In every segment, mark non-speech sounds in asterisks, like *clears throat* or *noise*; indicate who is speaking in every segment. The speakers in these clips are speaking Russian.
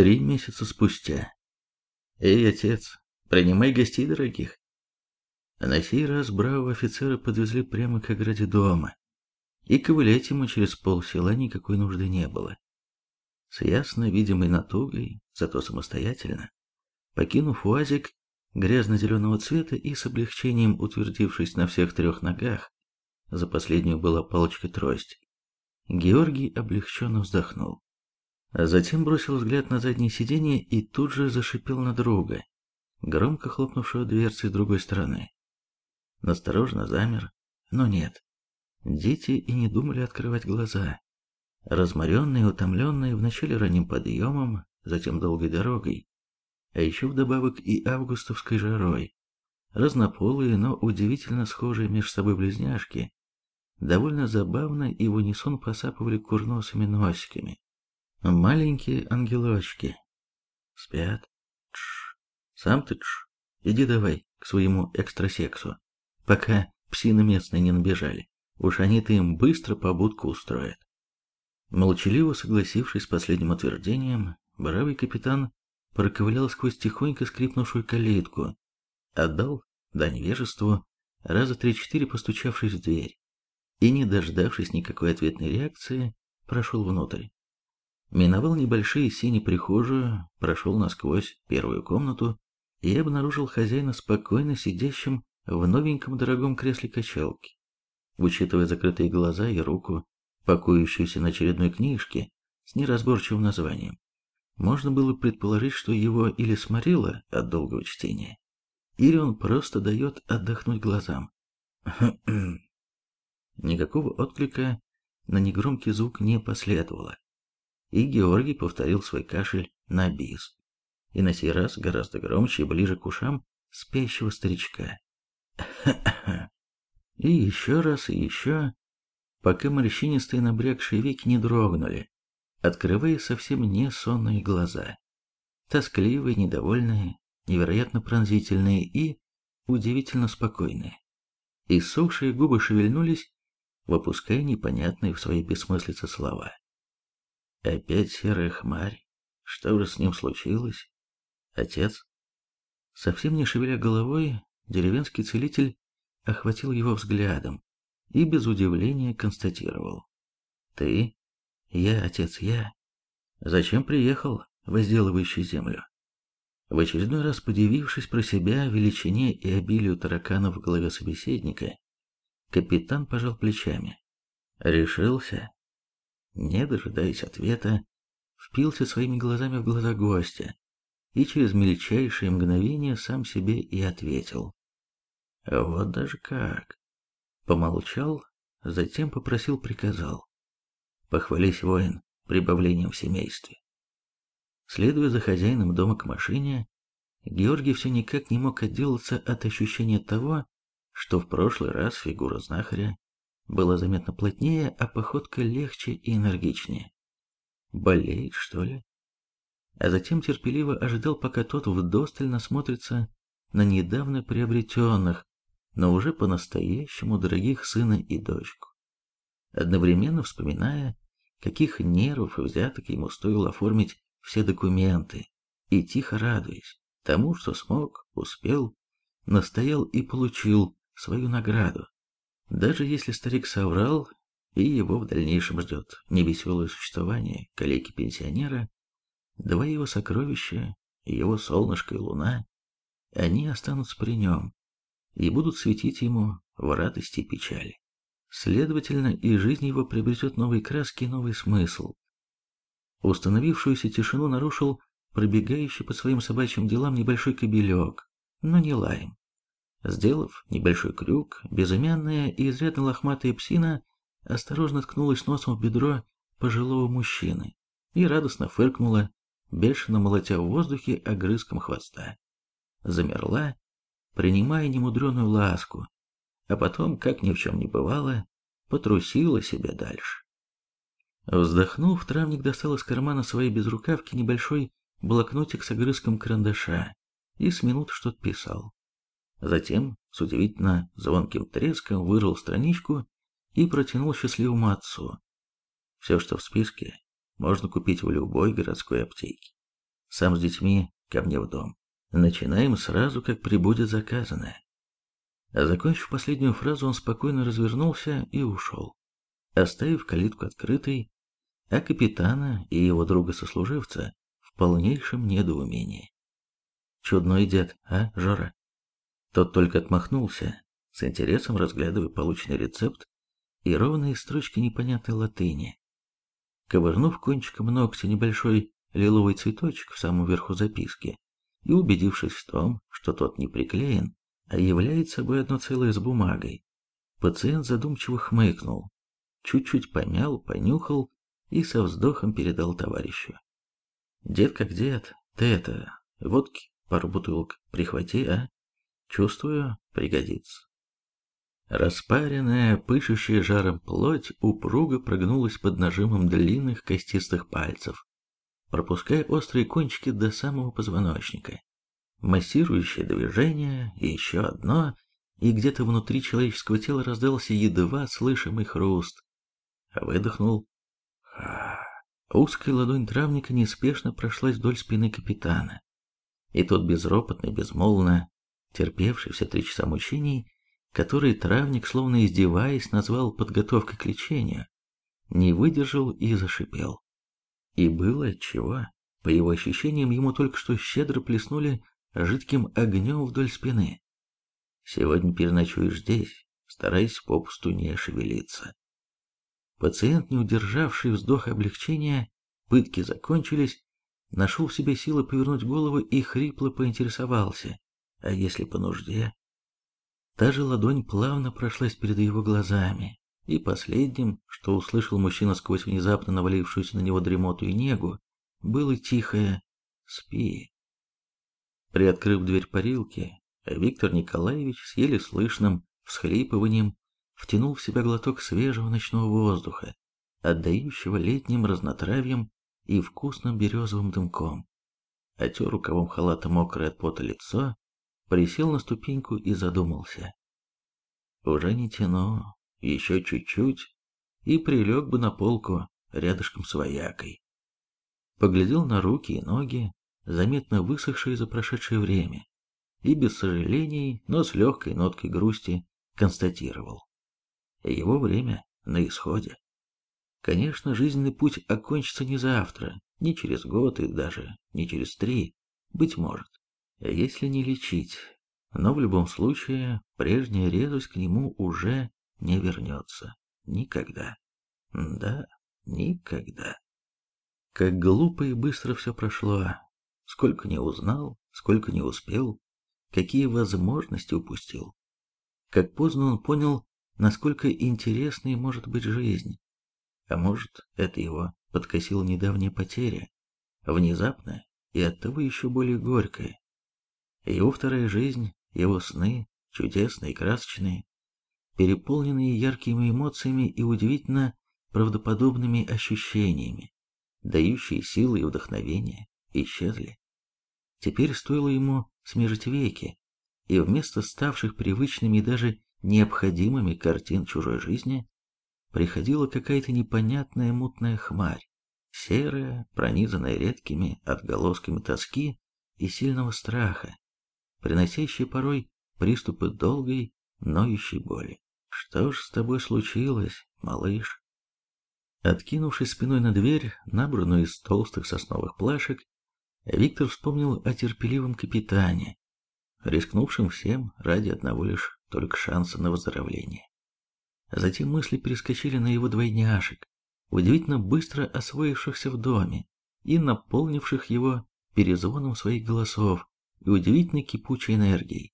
Speaker 1: Три месяца спустя. «Эй, отец, принимай гостей дорогих». На сей раз бравого офицера подвезли прямо к ограде дома, и ковылять ему через полсела никакой нужды не было. С ясно видимой натугой, зато самостоятельно, покинув УАЗик грязно-зеленого цвета и с облегчением утвердившись на всех трех ногах, за последнюю была палочка-трость, Георгий облегченно вздохнул. А затем бросил взгляд на заднее сиденье и тут же зашипел на друга, громко хлопнувшего дверцей с другой стороны. Насторожно замер, но нет. Дети и не думали открывать глаза. Разморенные, утомленные вначале ранним подъемом, затем долгой дорогой, а еще вдобавок и августовской жарой. Разнополые, но удивительно схожие между собой близняшки, довольно забавно и в унисон посапывали курносыми носиками. Маленькие ангелочки. Спят. Тш. Сам ты тш. Иди давай к своему экстрасексу, пока псины местные не набежали. Уж они-то им быстро побудку устроят. Молчаливо согласившись с последним утверждением, бравый капитан проковылял сквозь тихонько скрипнувшую калитку, отдал дань вежеству, раза три-четыре постучавшись в дверь, и, не дождавшись никакой ответной реакции, прошел внутрь. Миновал небольшие сини прихожую, прошел насквозь первую комнату и обнаружил хозяина спокойно сидящим в новеньком дорогом кресле качалки. Учитывая закрытые глаза и руку, покоящуюся на очередной книжке с неразборчивым названием, можно было предположить, что его или сморило от долгого чтения, или он просто дает отдохнуть глазам. *clears throat* Никакого отклика на негромкий звук не последовало и Георгий повторил свой кашель на бис. И на сей раз гораздо громче и ближе к ушам спящего старичка. И еще раз, и еще, пока морщинистые набрякшие веки не дрогнули, открывая совсем не сонные глаза. Тоскливые, недовольные, невероятно пронзительные и удивительно спокойные. Иссохшие губы шевельнулись, выпуская непонятные в своей бессмыслице слова. Опять серая хмарь. Что же с ним случилось? Отец? Совсем не шевеля головой, деревенский целитель охватил его взглядом и без удивления констатировал. Ты? Я, отец, я. Зачем приехал, возделывающий землю? В очередной раз подивившись про себя величине и обилию тараканов в голове собеседника, капитан пожал плечами. Решился? Не дожидаясь ответа, впился своими глазами в глаза гостя и через мельчайшее мгновение сам себе и ответил. Вот даже как. Помолчал, затем попросил, приказал. Похвались воин прибавлением в семействе. Следуя за хозяином дома к машине, Георгий все никак не мог отделаться от ощущения того, что в прошлый раз фигура знахаря было заметно плотнее, а походка легче и энергичнее. Болеет, что ли? А затем терпеливо ожидал, пока тот вдосталь насмотрится на недавно приобретенных, но уже по-настоящему дорогих сына и дочку. Одновременно вспоминая, каких нервов и взяток ему стоило оформить все документы, и тихо радуясь тому, что смог, успел, настоял и получил свою награду. Даже если старик соврал, и его в дальнейшем ждет невеселое существование калеки-пенсионера, два его сокровища, его солнышко и луна, они останутся при нем и будут светить ему в радости и печали. Следовательно, и жизнь его приобретет новые краски и новый смысл. Установившуюся тишину нарушил пробегающий по своим собачьим делам небольшой кобелек, но не лаем. Сделав небольшой крюк, безымянная и изрядно лохматая псина осторожно ткнулась носом в бедро пожилого мужчины и радостно фыркнула, бешено молотя в воздухе огрызком хвоста. Замерла, принимая немудреную ласку, а потом, как ни в чем не бывало, потрусила себе дальше. Вздохнув, травник достал из кармана своей безрукавки небольшой блокнотик с огрызком карандаша и с минут что-то писал. Затем с удивительно звонким треском вырвал страничку и протянул счастливому отцу. Все, что в списке, можно купить в любой городской аптеке. сам с детьми ко мне в дом. Начинаем сразу, как прибудет заказанное. А закончив последнюю фразу, он спокойно развернулся и ушел, оставив калитку открытой, а капитана и его друга-сослуживца в полнейшем недоумении. Чудной дед, а, Жора? Тот только отмахнулся, с интересом разглядывая полученный рецепт и ровные строчки непонятной латыни. Ковырнув кончиком ногтя небольшой лиловый цветочек в самом верху записки и убедившись в том, что тот не приклеен, а является собой одно целое с бумагой, пациент задумчиво хмыкнул, чуть-чуть помял, понюхал и со вздохом передал товарищу. «Дед как дед, ты это, водки пару бутылок прихвати, а? Чувствую, пригодится». Распаренная, пышущая жаром плоть упруго прогнулась под нажимом длинных костистых пальцев, пропуская острые кончики до самого позвоночника. Массирующее движение, еще одно, и где-то внутри человеческого тела раздался едва слышимый хруст. Выдохнул. Ха. Узкая ладонь травника неспешно прошлась вдоль спины капитана. И тот безропотно, безмолвно, терпевший все три часа мучений, который травник, словно издеваясь, назвал подготовкой к лечению, не выдержал и зашипел. И было отчего. По его ощущениям, ему только что щедро плеснули жидким огнем вдоль спины. Сегодня переночуешь здесь, стараясь попусту не шевелиться. Пациент, не удержавший вздох облегчения, пытки закончились, нашел в себе силы повернуть голову и хрипло поинтересовался, а если по нужде? Та же ладонь плавно прошлась перед его глазами, и последним, что услышал мужчина сквозь внезапно навалившуюся на него дремоту и негу, было тихое «Спи». Приоткрыв дверь парилки, Виктор Николаевич с еле слышным всхлипыванием втянул в себя глоток свежего ночного воздуха, отдающего летним разнотравьем и вкусным березовым дымком. Отер рукавом халата мокрое от пота лицо, присел на ступеньку и задумался. Уже не тяну, еще чуть-чуть, и прилег бы на полку рядышком с воякой. Поглядел на руки и ноги, заметно высохшие за прошедшее время, и без сожалений, но с легкой ноткой грусти констатировал. Его время на исходе. Конечно, жизненный путь окончится не завтра, не через год и даже не через три, быть может если не лечить. Но в любом случае, прежняя резвость к нему уже не вернется. Никогда. Да, никогда. Как глупо и быстро все прошло. Сколько не узнал, сколько не успел, какие возможности упустил. Как поздно он понял, насколько интересной может быть жизнь. А может, это его подкосила недавняя потеря, внезапная и оттого еще более горькая. Его вторая жизнь, его сны, чудесные, красочные, переполненные яркими эмоциями и удивительно правдоподобными ощущениями, дающие силы и вдохновение, исчезли. Теперь стоило ему смежить веки, и вместо ставших привычными и даже необходимыми картин чужой жизни, приходила какая-то непонятная мутная хмарь, серая, пронизанная редкими отголосками тоски и сильного страха, приносящий порой приступы долгой, ноющей боли. «Что ж с тобой случилось, малыш?» Откинувшись спиной на дверь, набранную из толстых сосновых плашек, Виктор вспомнил о терпеливом капитане, рискнувшем всем ради одного лишь только шанса на выздоровление. Затем мысли перескочили на его двойняшек, удивительно быстро освоившихся в доме и наполнивших его перезвоном своих голосов, и удивительной кипучей энергией.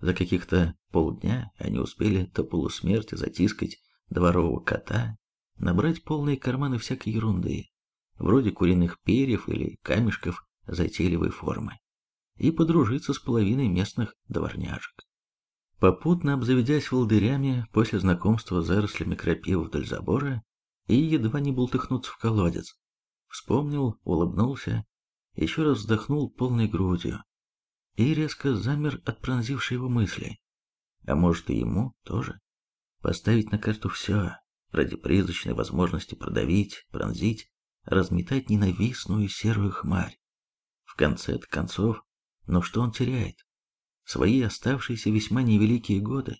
Speaker 1: За каких-то полдня они успели до полусмерти затискать дворового кота, набрать полные карманы всякой ерунды, вроде куриных перьев или камешков затейливой формы, и подружиться с половиной местных дворняжек. Попутно обзаведясь волдырями после знакомства с зарослями крапивы вдоль забора и едва не бултыхнуться в колодец, вспомнил, улыбнулся, еще раз вздохнул полной грудью, и резко замер от пронзившей его мысли. А может и ему тоже? Поставить на карту все, ради призрачной возможности продавить, пронзить, разметать ненавистную серую хмарь, в конце концов, но что он теряет? Свои оставшиеся весьма невеликие годы?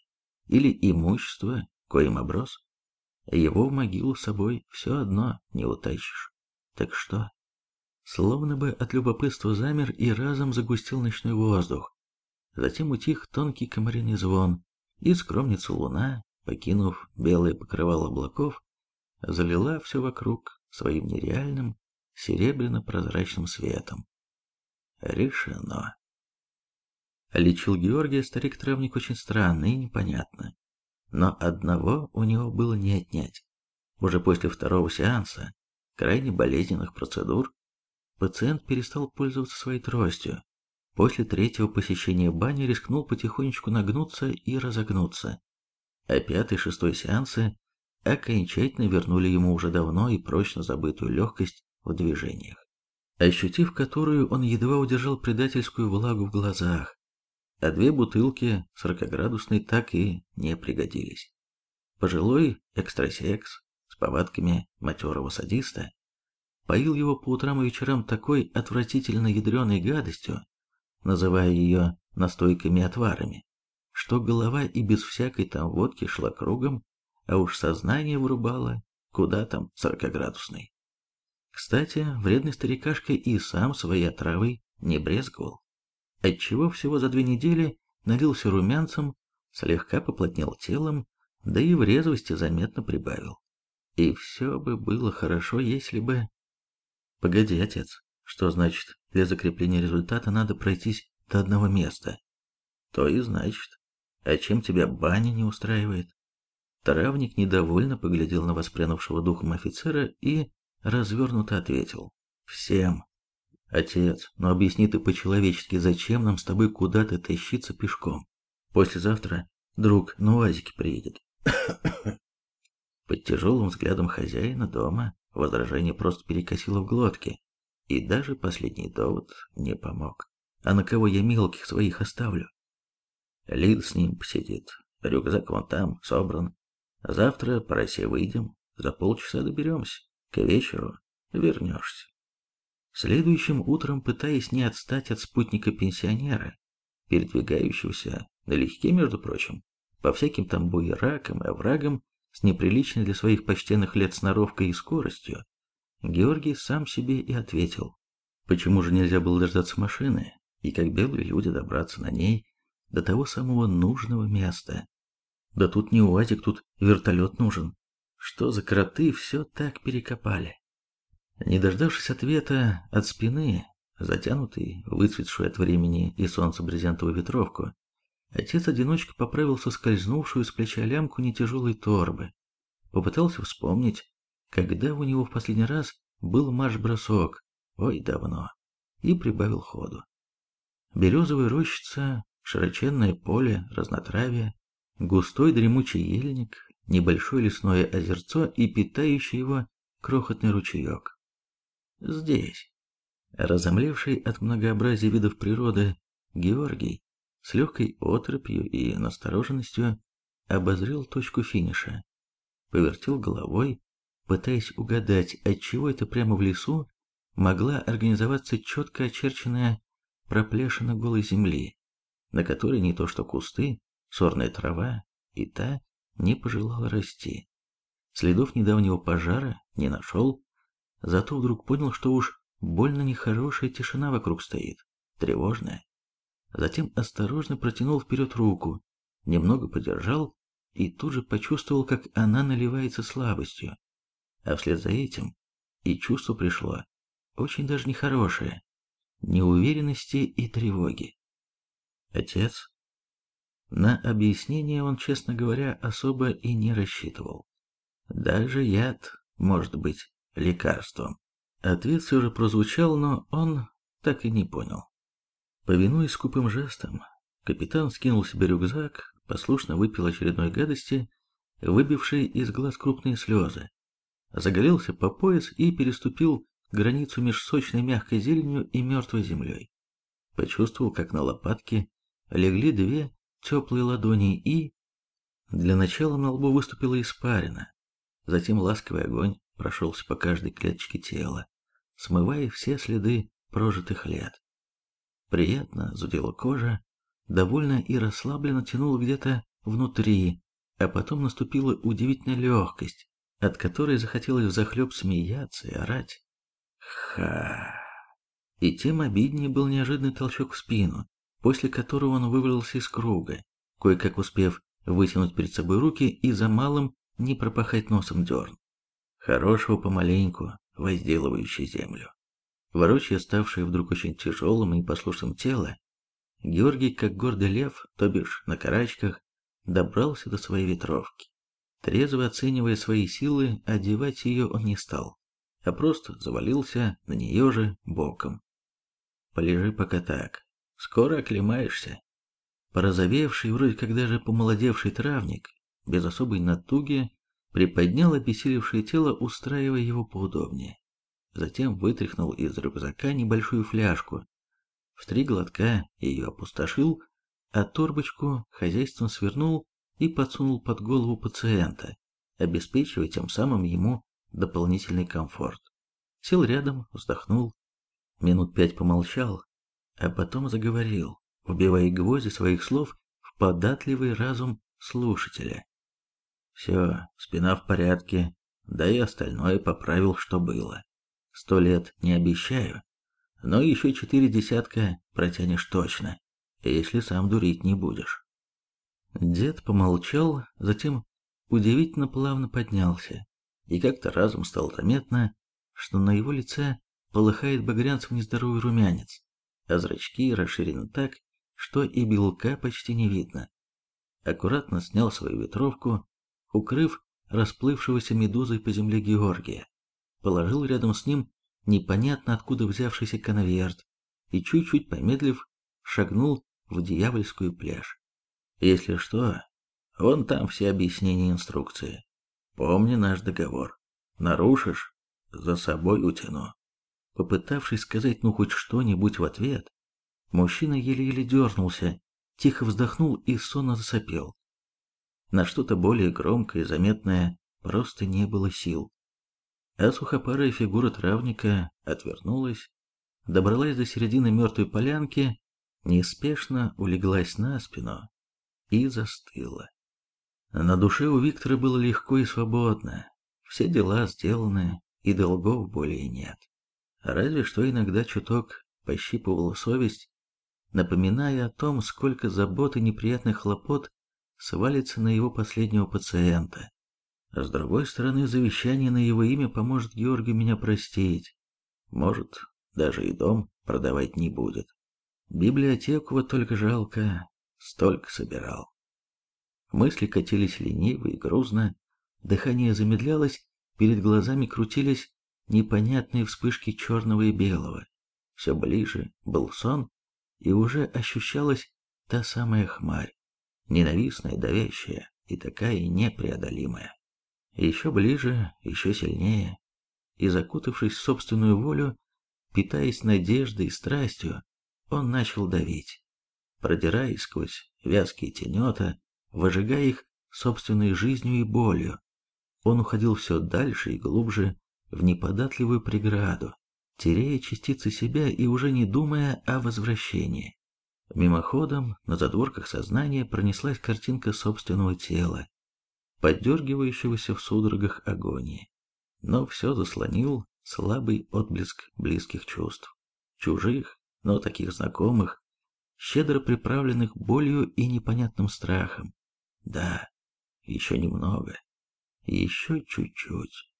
Speaker 1: Или имущество, коим оброс? Его в могилу с собой все одно не утащишь. Так что? Словно бы от любопытства замер и разом загустил ночной воздух. Затем утих тонкий комариный звон, и скромница луна, покинув белое покрывало облаков, залила все вокруг своим нереальным серебряно-прозрачным светом. Решено. Лечил Георгия старик-травник очень странно и непонятно. Но одного у него было не отнять. Уже после второго сеанса, крайне болезненных процедур, пациент перестал пользоваться своей тростью. После третьего посещения бани рискнул потихонечку нагнуться и разогнуться. А пятый шестой сеансы окончательно вернули ему уже давно и прочно забытую легкость в движениях, ощутив которую он едва удержал предательскую влагу в глазах, а две бутылки сорокоградусной так и не пригодились. Пожилой экстрасекс с повадками матерого садиста поил его по утрам и вечерам такой отвратительно ядреной гадостью, называя ее настойками отварами, что голова и без всякой там водки шла кругом, а уж сознание вырубало, куда там сорокоградусный. Кстати, вредный старикашка и сам своей отравой не брезговал, отчего всего за две недели налился румянцем, слегка поплотнел телом, да и в резвости заметно прибавил. И все бы было хорошо, если бы... Погоди, отец, что значит, для закрепления результата надо пройтись до одного места? То и значит. А чем тебя баня не устраивает? Травник недовольно поглядел на воспрянувшего духом офицера и развернуто ответил. Всем. Отец, ну объясни ты по-человечески, зачем нам с тобой куда-то тащиться пешком? Послезавтра друг на УАЗике приедет. *coughs* Под тяжелым взглядом хозяина дома возражение просто перекосило в глотке, и даже последний довод не помог. А на кого я мелких своих оставлю? Лид с ним посидит, рюкзак вон там, собран. Завтра по росе выйдем, за полчаса доберемся, к вечеру вернешься. Следующим утром, пытаясь не отстать от спутника-пенсионера, передвигающегося налегке, между прочим, по всяким там буеракам и оврагам, с неприличной для своих почтенных лет сноровкой и скоростью, Георгий сам себе и ответил, почему же нельзя было дождаться машины, и как белые люди добраться на ней до того самого нужного места. Да тут не УАЗик, тут вертолет нужен. Что за кроты все так перекопали? Не дождавшись ответа от спины, затянутый, выцветшую от времени и солнца брезентовую ветровку, Отец-одиночка поправил соскользнувшую с плеча лямку нетяжелой торбы. Попытался вспомнить, когда у него в последний раз был марш-бросок, ой, давно, и прибавил ходу. Березовая рощица, широченное поле, разнотравие, густой дремучий ельник, небольшое лесное озерцо и питающий его крохотный ручеек. Здесь. Разомлевший от многообразия видов природы, Георгий с легкой отропью и настороженностью обозрел точку финиша, повертел головой, пытаясь угадать, отчего это прямо в лесу могла организоваться четко очерченная проплешина голой земли, на которой не то что кусты, сорная трава и та не пожелала расти. Следов недавнего пожара не нашел, зато вдруг понял, что уж больно нехорошая тишина вокруг стоит, тревожная затем осторожно протянул вперед руку, немного подержал и тут же почувствовал, как она наливается слабостью. А вслед за этим и чувство пришло, очень даже нехорошее, неуверенности и тревоги. Отец? На объяснение он, честно говоря, особо и не рассчитывал. Даже яд может быть лекарством. Ответ все же прозвучал, но он так и не понял. Повинуясь скупым жестом, капитан скинул себе рюкзак, послушно выпил очередной гадости, выбившей из глаз крупные слезы, загорелся по пояс и переступил границу меж сочной мягкой зеленью и мертвой землей. Почувствовал, как на лопатке легли две теплые ладони и... Для начала на лбу выступила испарина, затем ласковый огонь прошелся по каждой клеточке тела, смывая все следы прожитых лет. Приятно зудела кожа, довольно и расслабленно тянуло где-то внутри, а потом наступила удивительная легкость, от которой захотелось взахлеб смеяться и орать. Ха! И тем обиднее был неожиданный толчок в спину, после которого он вывалился из круга, кое-как успев вытянуть перед собой руки и за малым не пропахать носом дерн. Хорошего помаленьку, возделывающий землю. Ворочая ставшее вдруг очень тяжелым и послушным тело, Георгий, как гордый лев, то бишь на карачках, добрался до своей ветровки. Трезво оценивая свои силы, одевать ее он не стал, а просто завалился на нее же боком. Полежи пока так, скоро оклемаешься. Порозовевший, вроде как даже помолодевший травник, без особой натуги, приподнял обессилевшее тело, устраивая его поудобнее. Затем вытряхнул из рюкзака небольшую фляжку. В три глотка ее опустошил, а торбочку хозяйством свернул и подсунул под голову пациента, обеспечивая тем самым ему дополнительный комфорт. Сел рядом, вздохнул, минут пять помолчал, а потом заговорил, вбивая гвозди своих слов в податливый разум слушателя. Все, спина в порядке, да и остальное поправил, что было. Сто лет не обещаю, но еще четыре десятка протянешь точно, если сам дурить не будешь. Дед помолчал, затем удивительно плавно поднялся, и как-то разом стало заметно, что на его лице полыхает багрянцем нездоровый румянец, а зрачки расширены так, что и белка почти не видно. Аккуратно снял свою ветровку, укрыв расплывшегося медузой по земле Георгия положил рядом с ним непонятно откуда взявшийся конверт и, чуть-чуть помедлив, шагнул в дьявольскую пляж. Если что, вон там все объяснения и инструкции. Помни наш договор. Нарушишь, за собой утяну. Попытавшись сказать ну хоть что-нибудь в ответ, мужчина еле-еле дернулся, тихо вздохнул и сонно засопел. На что-то более громкое и заметное просто не было сил а сухопарая фигура травника отвернулась, добралась до середины мертвой полянки, неспешно улеглась на спину и застыла. На душе у Виктора было легко и свободно, все дела сделаны, и долгов более нет. Разве что иногда чуток пощипывала совесть, напоминая о том, сколько забот и неприятных хлопот свалится на его последнего пациента. С другой стороны, завещание на его имя поможет Георгию меня простить. Может, даже и дом продавать не будет. Библиотеку вот только жалко, столько собирал. Мысли катились лениво и грузно, дыхание замедлялось, перед глазами крутились непонятные вспышки черного и белого. Все ближе был сон, и уже ощущалась та самая хмарь, ненавистная, давящая и такая непреодолимая. Еще ближе, еще сильнее, и закутавшись в собственную волю, питаясь надеждой и страстью, он начал давить, продираясь сквозь вязкие тенета, выжигая их собственной жизнью и болью. Он уходил все дальше и глубже в неподатливую преграду, теряя частицы себя и уже не думая о возвращении. Мимоходом на задворках сознания пронеслась картинка собственного тела, поддергивающегося в судорогах агонии. Но все заслонил слабый отблеск близких чувств. Чужих, но таких знакомых, щедро приправленных болью и непонятным страхом. Да, еще немного, еще чуть-чуть.